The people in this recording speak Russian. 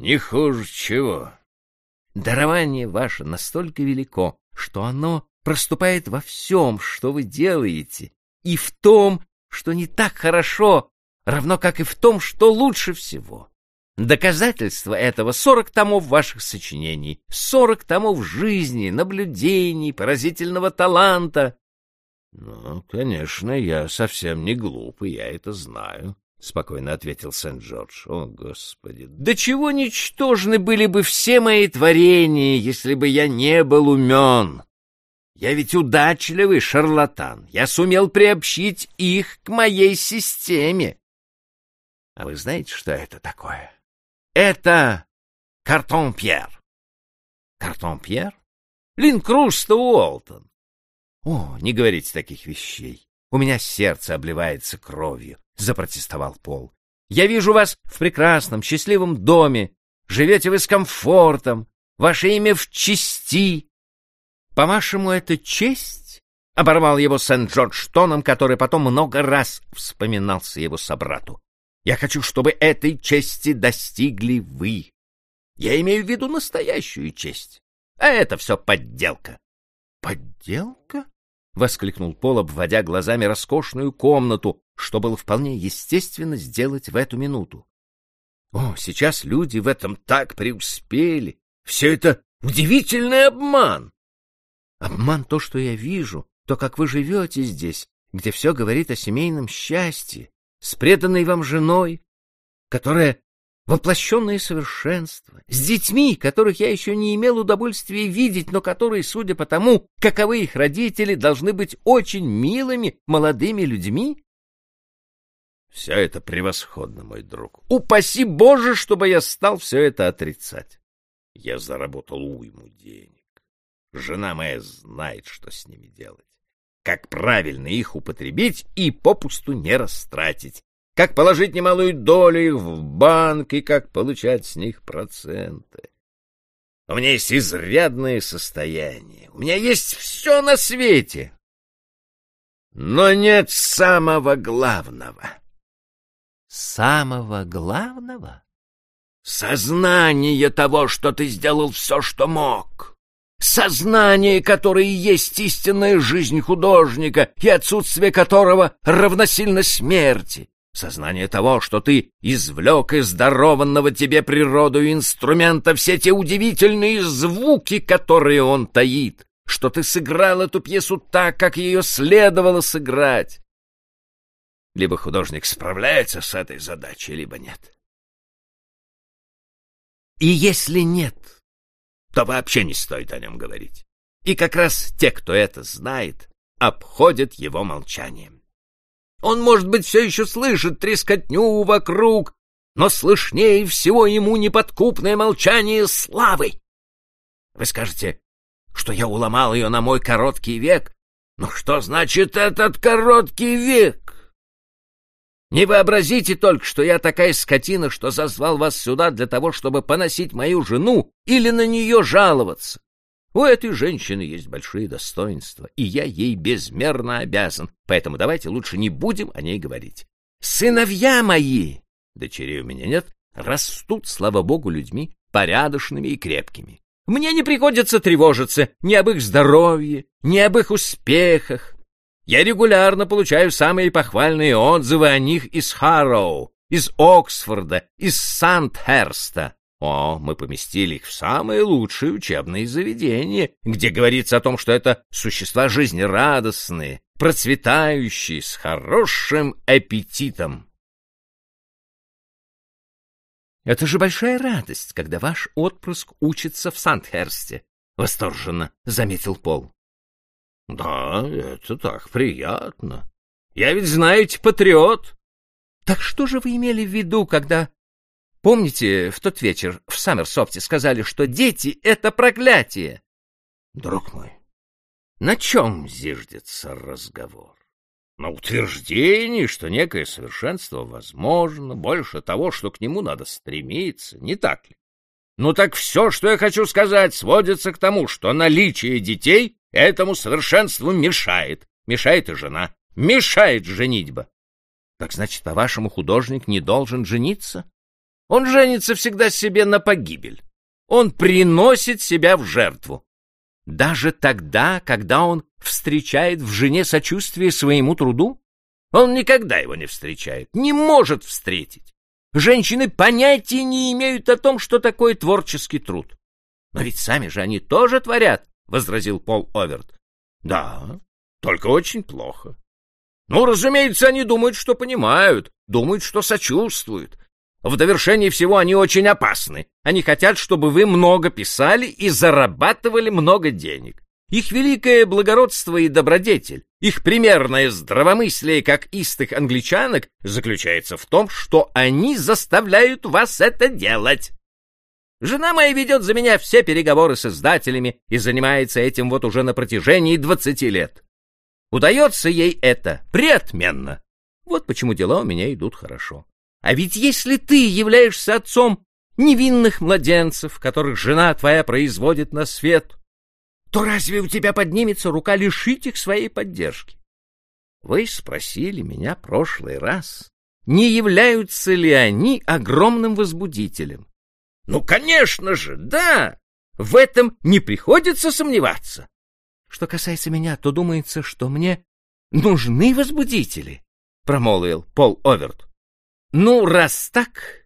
Не хуже чего. Дарование ваше настолько велико, что оно проступает во всем, что вы делаете, и в том, что не так хорошо, равно как и в том, что лучше всего. Доказательство этого — сорок томов ваших сочинений, сорок томов жизни, наблюдений, поразительного таланта. — Ну, конечно, я совсем не глупый, я это знаю, — спокойно ответил Сент-Джордж. — О, Господи! Да чего ничтожны были бы все мои творения, если бы я не был умен! Я ведь удачливый шарлатан. Я сумел приобщить их к моей системе. А вы знаете, что это такое? Это картон-пьер. Картон-пьер? Линкруста Уолтон. О, не говорите таких вещей. У меня сердце обливается кровью, запротестовал Пол. Я вижу вас в прекрасном, счастливом доме. Живете вы с комфортом. Ваше имя в чести. По-вашему, это честь? Оборвал его Сент-Джордж тоном, который потом много раз вспоминался его собрату. Я хочу, чтобы этой чести достигли вы. Я имею в виду настоящую честь. А это все подделка. Подделка? воскликнул Пол, обводя глазами роскошную комнату, что было вполне естественно сделать в эту минуту. О, сейчас люди в этом так преуспели. Все это удивительный обман. Обман то, что я вижу, то, как вы живете здесь, где все говорит о семейном счастье, с преданной вам женой, которая воплощенное совершенство, с детьми, которых я еще не имел удовольствия видеть, но которые, судя по тому, каковы их родители, должны быть очень милыми молодыми людьми? Все это превосходно, мой друг. Упаси Боже, чтобы я стал все это отрицать. Я заработал уйму денег. Жена моя знает, что с ними делать. Как правильно их употребить и попусту не растратить. Как положить немалую долю их в банк и как получать с них проценты. У меня есть изрядное состояние. У меня есть все на свете. Но нет самого главного. Самого главного? Сознание того, что ты сделал все, что мог. Сознание, которое есть истинная жизнь художника и отсутствие которого равносильно смерти. Сознание того, что ты извлек из дарованного тебе природу инструмента все те удивительные звуки, которые он таит, что ты сыграл эту пьесу так, как ее следовало сыграть. Либо художник справляется с этой задачей, либо нет. И если нет, то вообще не стоит о нем говорить. И как раз те, кто это знает, обходят его молчанием. Он, может быть, все еще слышит трескотню вокруг, но слышнее всего ему неподкупное молчание славы. Вы скажете, что я уломал ее на мой короткий век, но что значит этот короткий век? Не вообразите только, что я такая скотина, что зазвал вас сюда для того, чтобы поносить мою жену или на нее жаловаться. У этой женщины есть большие достоинства, и я ей безмерно обязан, поэтому давайте лучше не будем о ней говорить. Сыновья мои, дочерей у меня нет, растут, слава богу, людьми порядочными и крепкими. Мне не приходится тревожиться ни об их здоровье, ни об их успехах. Я регулярно получаю самые похвальные отзывы о них из Харроу, из Оксфорда, из Сандхерста. О, мы поместили их в самые лучшие учебные заведения, где говорится о том, что это существа жизнерадостные, процветающие, с хорошим аппетитом. Это же большая радость, когда ваш отпрыск учится в Сандхерсте, — восторженно заметил Пол. Да, это так приятно. Я ведь, знаете, патриот. Так что же вы имели в виду, когда... Помните, в тот вечер в Саммерсофте сказали, что дети — это проклятие? Друг мой, на чем зиждется разговор? На утверждении, что некое совершенство возможно, больше того, что к нему надо стремиться, не так ли? Ну так все, что я хочу сказать, сводится к тому, что наличие детей Этому совершенству мешает. Мешает и жена. Мешает женитьба. Так значит, по-вашему, художник не должен жениться? Он женится всегда себе на погибель. Он приносит себя в жертву. Даже тогда, когда он встречает в жене сочувствие своему труду? Он никогда его не встречает, не может встретить. Женщины понятия не имеют о том, что такое творческий труд. Но ведь сами же они тоже творят, — возразил Пол Оверт. Да, только очень плохо. Ну, разумеется, они думают, что понимают, думают, что сочувствуют. В довершении всего они очень опасны. Они хотят, чтобы вы много писали и зарабатывали много денег. Их великое благородство и добродетель, их примерное здравомыслие, как истых англичанок, заключается в том, что они заставляют вас это делать. Жена моя ведет за меня все переговоры с издателями и занимается этим вот уже на протяжении двадцати лет. Удается ей это преотменно. Вот почему дела у меня идут хорошо. А ведь если ты являешься отцом невинных младенцев, которых жена твоя производит на свет, то разве у тебя поднимется рука лишить их своей поддержки? Вы спросили меня прошлый раз, не являются ли они огромным возбудителем. Ну, конечно же, да! В этом не приходится сомневаться. Что касается меня, то думается, что мне нужны возбудители, — промолвил Пол Оверт. Ну, раз так,